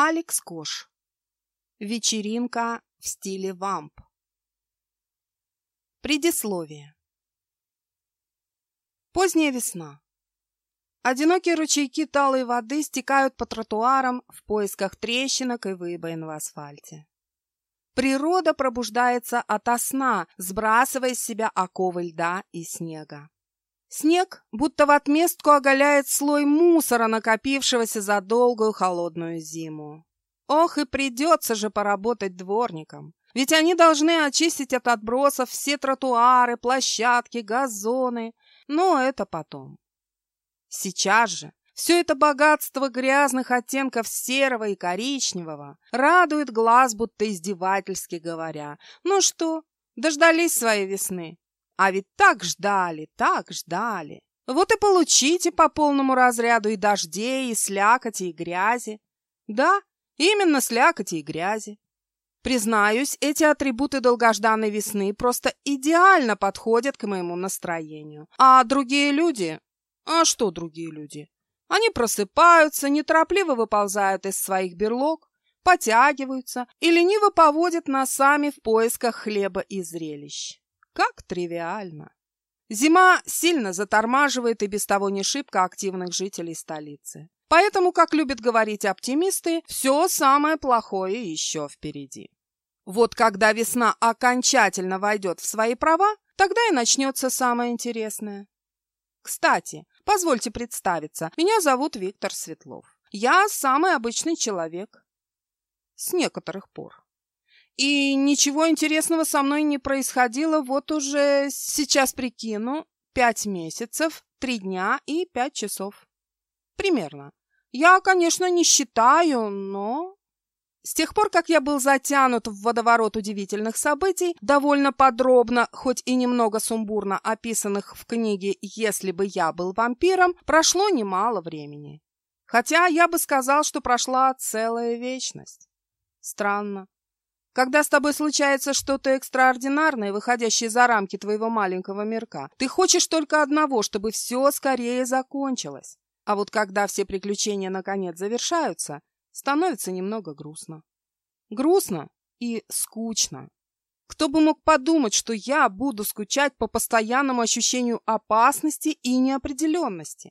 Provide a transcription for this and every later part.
Алекс Кош. Вечеринка в стиле вамп. Предисловие. Поздняя весна. Одинокие ручейки талой воды стекают по тротуарам в поисках трещинок и выбоин в асфальте. Природа пробуждается ото сна, сбрасывая с себя оковы льда и снега. Снег будто в отместку оголяет слой мусора, накопившегося за долгую холодную зиму. Ох, и придется же поработать дворником. Ведь они должны очистить от отбросов все тротуары, площадки, газоны. Но это потом. Сейчас же все это богатство грязных оттенков серого и коричневого радует глаз, будто издевательски говоря. Ну что, дождались своей весны? А ведь так ждали, так ждали. Вот и получите по полному разряду и дождей, и слякоти, и грязи. Да, именно слякоти и грязи. Признаюсь, эти атрибуты долгожданной весны просто идеально подходят к моему настроению. А другие люди? А что другие люди? Они просыпаются, неторопливо выползают из своих берлог, потягиваются и лениво поводят носами в поисках хлеба и зрелищ. Как тривиально. Зима сильно затормаживает и без того не шибко активных жителей столицы. Поэтому, как любят говорить оптимисты, все самое плохое еще впереди. Вот когда весна окончательно войдет в свои права, тогда и начнется самое интересное. Кстати, позвольте представиться, меня зовут Виктор Светлов. Я самый обычный человек. С некоторых пор. И ничего интересного со мной не происходило вот уже, сейчас прикину, пять месяцев, три дня и пять часов. Примерно. Я, конечно, не считаю, но... С тех пор, как я был затянут в водоворот удивительных событий, довольно подробно, хоть и немного сумбурно описанных в книге «Если бы я был вампиром», прошло немало времени. Хотя я бы сказал, что прошла целая вечность. Странно. Когда с тобой случается что-то экстраординарное, выходящее за рамки твоего маленького мирка, ты хочешь только одного, чтобы все скорее закончилось. А вот когда все приключения наконец завершаются, становится немного грустно. Грустно и скучно. Кто бы мог подумать, что я буду скучать по постоянному ощущению опасности и неопределенности?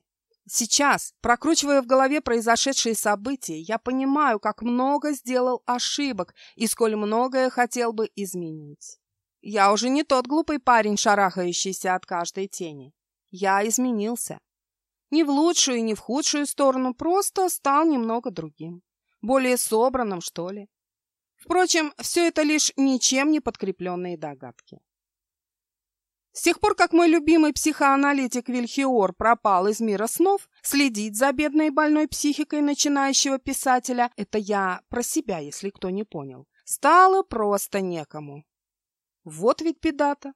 Сейчас, прокручивая в голове произошедшие события, я понимаю, как много сделал ошибок и сколь многое хотел бы изменить. Я уже не тот глупый парень, шарахающийся от каждой тени. Я изменился. Не в лучшую и не в худшую сторону, просто стал немного другим. Более собранным, что ли. Впрочем, все это лишь ничем не подкрепленные догадки. С тех пор, как мой любимый психоаналитик Вильхиор пропал из мира снов, следить за бедной больной психикой начинающего писателя, это я про себя, если кто не понял, стало просто некому. Вот ведь беда-то.